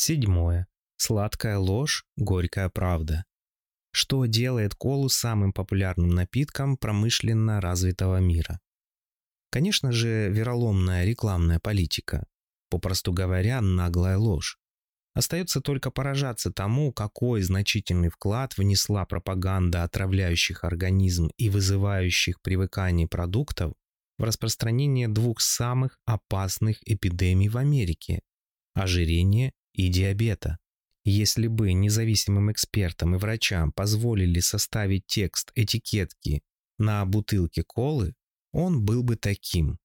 Седьмое. Сладкая ложь, горькая правда. Что делает колу самым популярным напитком промышленно развитого мира? Конечно же, вероломная рекламная политика. Попросту говоря, наглая ложь. Остается только поражаться тому, какой значительный вклад внесла пропаганда отравляющих организм и вызывающих привыкание продуктов в распространение двух самых опасных эпидемий в Америке – ожирение и диабета. Если бы независимым экспертам и врачам позволили составить текст этикетки на бутылке колы, он был бы таким.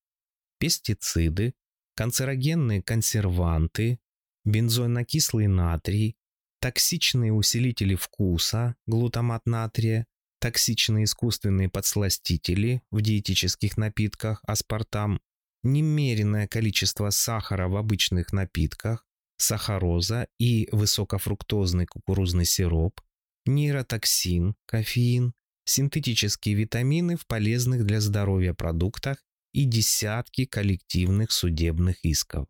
Пестициды, канцерогенные консерванты, бензонокислый натрий, токсичные усилители вкуса, глутамат натрия, токсичные искусственные подсластители в диетических напитках, аспартам, немереное количество сахара в обычных напитках, сахароза и высокофруктозный кукурузный сироп, нейротоксин, кофеин, синтетические витамины в полезных для здоровья продуктах и десятки коллективных судебных исков.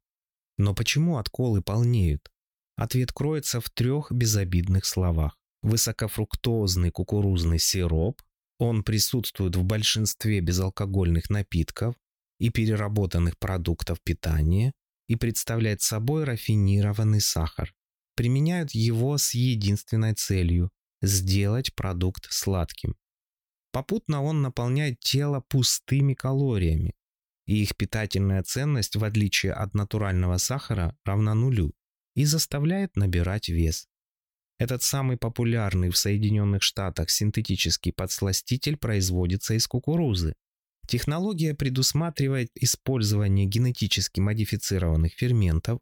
Но почему отколы полнеют? Ответ кроется в трех безобидных словах. Высокофруктозный кукурузный сироп, он присутствует в большинстве безалкогольных напитков и переработанных продуктов питания, и представляет собой рафинированный сахар. Применяют его с единственной целью – сделать продукт сладким. Попутно он наполняет тело пустыми калориями, и их питательная ценность, в отличие от натурального сахара, равна нулю и заставляет набирать вес. Этот самый популярный в Соединенных Штатах синтетический подсластитель производится из кукурузы, Технология предусматривает использование генетически модифицированных ферментов,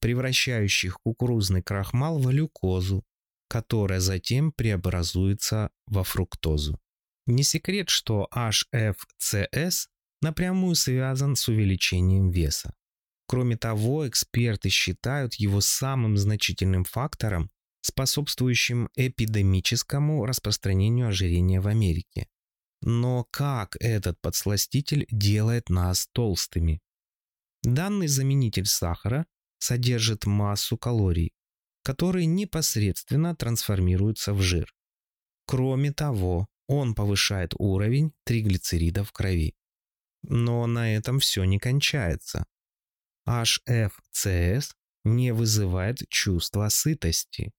превращающих кукурузный крахмал в глюкозу, которая затем преобразуется во фруктозу. Не секрет, что HFCS напрямую связан с увеличением веса. Кроме того, эксперты считают его самым значительным фактором, способствующим эпидемическому распространению ожирения в Америке. Но как этот подсластитель делает нас толстыми? Данный заменитель сахара содержит массу калорий, которые непосредственно трансформируются в жир. Кроме того, он повышает уровень триглицеридов в крови. Но на этом все не кончается. HFCS не вызывает чувство сытости.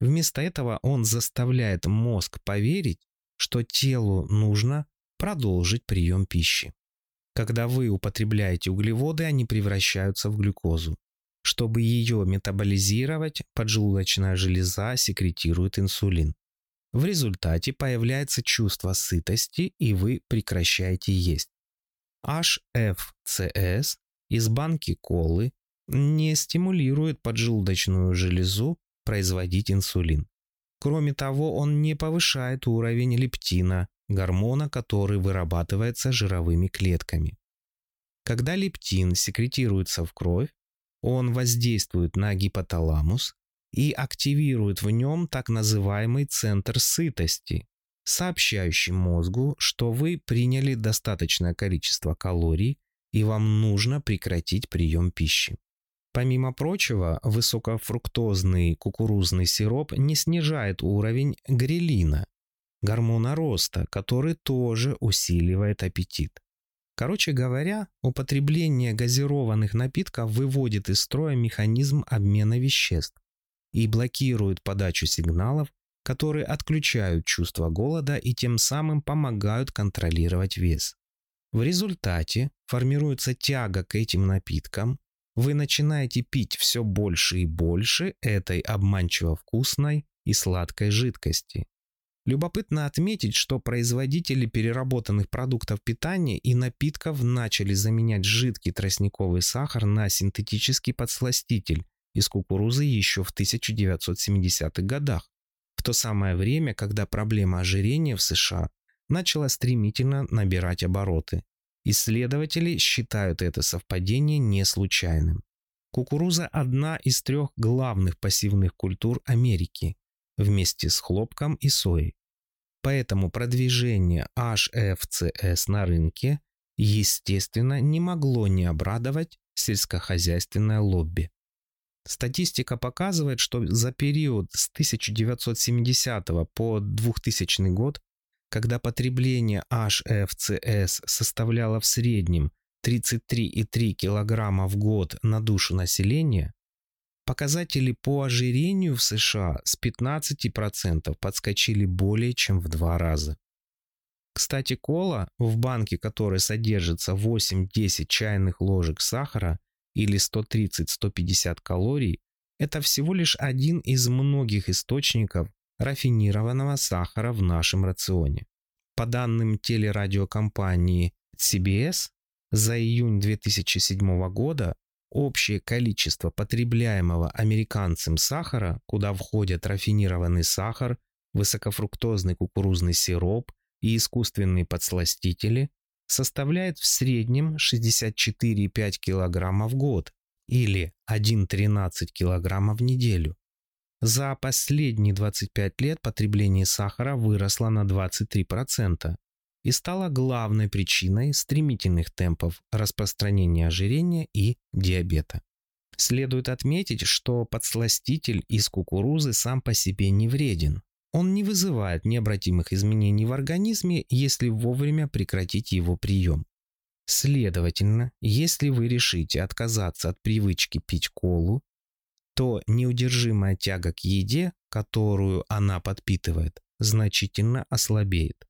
Вместо этого он заставляет мозг поверить, что телу нужно продолжить прием пищи. Когда вы употребляете углеводы, они превращаются в глюкозу. Чтобы ее метаболизировать, поджелудочная железа секретирует инсулин. В результате появляется чувство сытости, и вы прекращаете есть. HFCS из банки колы не стимулирует поджелудочную железу производить инсулин. Кроме того, он не повышает уровень лептина, гормона, который вырабатывается жировыми клетками. Когда лептин секретируется в кровь, он воздействует на гипоталамус и активирует в нем так называемый центр сытости, сообщающий мозгу, что вы приняли достаточное количество калорий и вам нужно прекратить прием пищи. Помимо прочего, высокофруктозный кукурузный сироп не снижает уровень грелина, гормона роста, который тоже усиливает аппетит. Короче говоря, употребление газированных напитков выводит из строя механизм обмена веществ и блокирует подачу сигналов, которые отключают чувство голода и тем самым помогают контролировать вес. В результате формируется тяга к этим напиткам, вы начинаете пить все больше и больше этой обманчиво вкусной и сладкой жидкости. Любопытно отметить, что производители переработанных продуктов питания и напитков начали заменять жидкий тростниковый сахар на синтетический подсластитель из кукурузы еще в 1970-х годах, в то самое время, когда проблема ожирения в США начала стремительно набирать обороты. Исследователи считают это совпадение не случайным. Кукуруза – одна из трех главных пассивных культур Америки, вместе с хлопком и соей. Поэтому продвижение HFCS на рынке, естественно, не могло не обрадовать сельскохозяйственное лобби. Статистика показывает, что за период с 1970 по 2000 год когда потребление HFCS составляло в среднем 33,3 килограмма в год на душу населения, показатели по ожирению в США с 15% подскочили более чем в два раза. Кстати, кола, в банке которой содержится 8-10 чайных ложек сахара или 130-150 калорий, это всего лишь один из многих источников рафинированного сахара в нашем рационе. По данным телерадиокомпании CBS, за июнь 2007 года общее количество потребляемого американцем сахара, куда входят рафинированный сахар, высокофруктозный кукурузный сироп и искусственные подсластители, составляет в среднем 64,5 кг в год или 1,13 кг в неделю. За последние 25 лет потребление сахара выросло на 23% и стало главной причиной стремительных темпов распространения ожирения и диабета. Следует отметить, что подсластитель из кукурузы сам по себе не вреден. Он не вызывает необратимых изменений в организме, если вовремя прекратить его прием. Следовательно, если вы решите отказаться от привычки пить колу то неудержимая тяга к еде, которую она подпитывает, значительно ослабеет.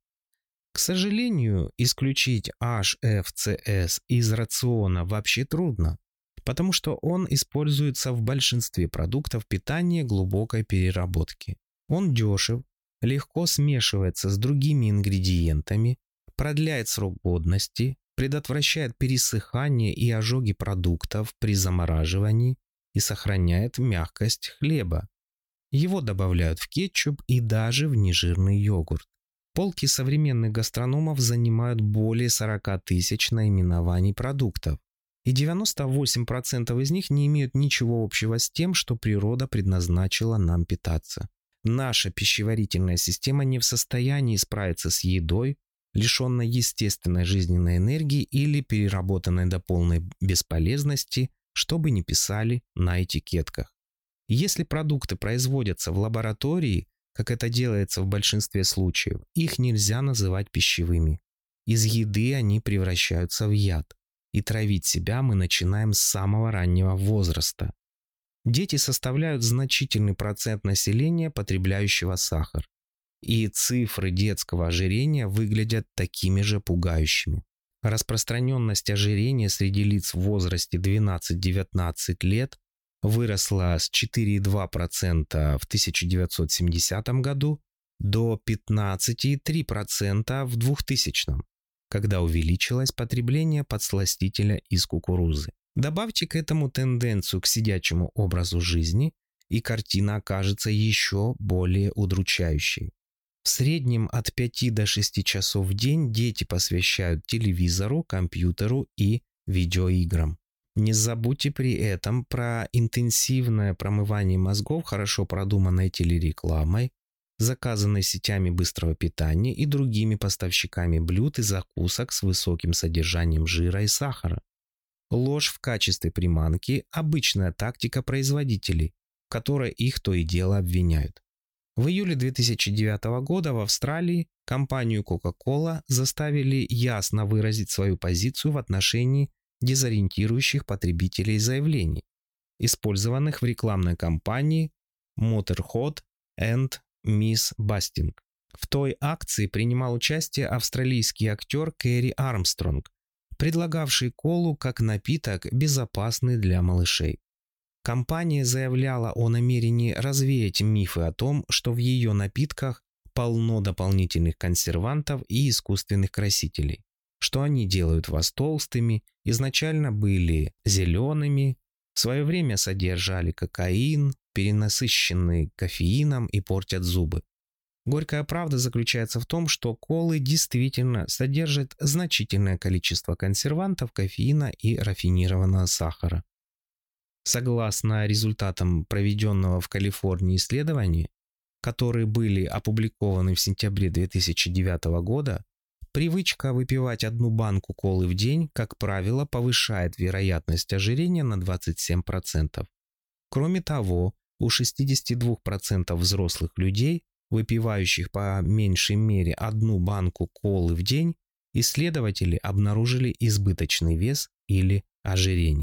К сожалению, исключить HFCS из рациона вообще трудно, потому что он используется в большинстве продуктов питания глубокой переработки. Он дешев, легко смешивается с другими ингредиентами, продляет срок годности, предотвращает пересыхание и ожоги продуктов при замораживании, и сохраняет мягкость хлеба. Его добавляют в кетчуп и даже в нежирный йогурт. Полки современных гастрономов занимают более 40 тысяч наименований продуктов, и 98% из них не имеют ничего общего с тем, что природа предназначила нам питаться. Наша пищеварительная система не в состоянии справиться с едой, лишенной естественной жизненной энергии или переработанной до полной бесполезности – что бы ни писали на этикетках. Если продукты производятся в лаборатории, как это делается в большинстве случаев, их нельзя называть пищевыми. Из еды они превращаются в яд. И травить себя мы начинаем с самого раннего возраста. Дети составляют значительный процент населения, потребляющего сахар. И цифры детского ожирения выглядят такими же пугающими. Распространенность ожирения среди лиц в возрасте 12-19 лет выросла с 4,2% в 1970 году до 15,3% в 2000, когда увеличилось потребление подсластителя из кукурузы. Добавьте к этому тенденцию к сидячему образу жизни, и картина окажется еще более удручающей. В среднем от 5 до 6 часов в день дети посвящают телевизору, компьютеру и видеоиграм. Не забудьте при этом про интенсивное промывание мозгов хорошо продуманной телерекламой, заказанной сетями быстрого питания и другими поставщиками блюд и закусок с высоким содержанием жира и сахара. Ложь в качестве приманки – обычная тактика производителей, в которой их то и дело обвиняют. В июле 2009 года в Австралии компанию Coca-Cola заставили ясно выразить свою позицию в отношении дезориентирующих потребителей заявлений, использованных в рекламной кампании Motorhot and Miss Basting. В той акции принимал участие австралийский актер Кэрри Армстронг, предлагавший колу как напиток, безопасный для малышей. Компания заявляла о намерении развеять мифы о том, что в ее напитках полно дополнительных консервантов и искусственных красителей, что они делают вас толстыми, изначально были зелеными, в свое время содержали кокаин, перенасыщенные кофеином и портят зубы. Горькая правда заключается в том, что колы действительно содержат значительное количество консервантов, кофеина и рафинированного сахара. Согласно результатам проведенного в Калифорнии исследования, которые были опубликованы в сентябре 2009 года, привычка выпивать одну банку колы в день, как правило, повышает вероятность ожирения на 27%. Кроме того, у 62% взрослых людей, выпивающих по меньшей мере одну банку колы в день, исследователи обнаружили избыточный вес или ожирение.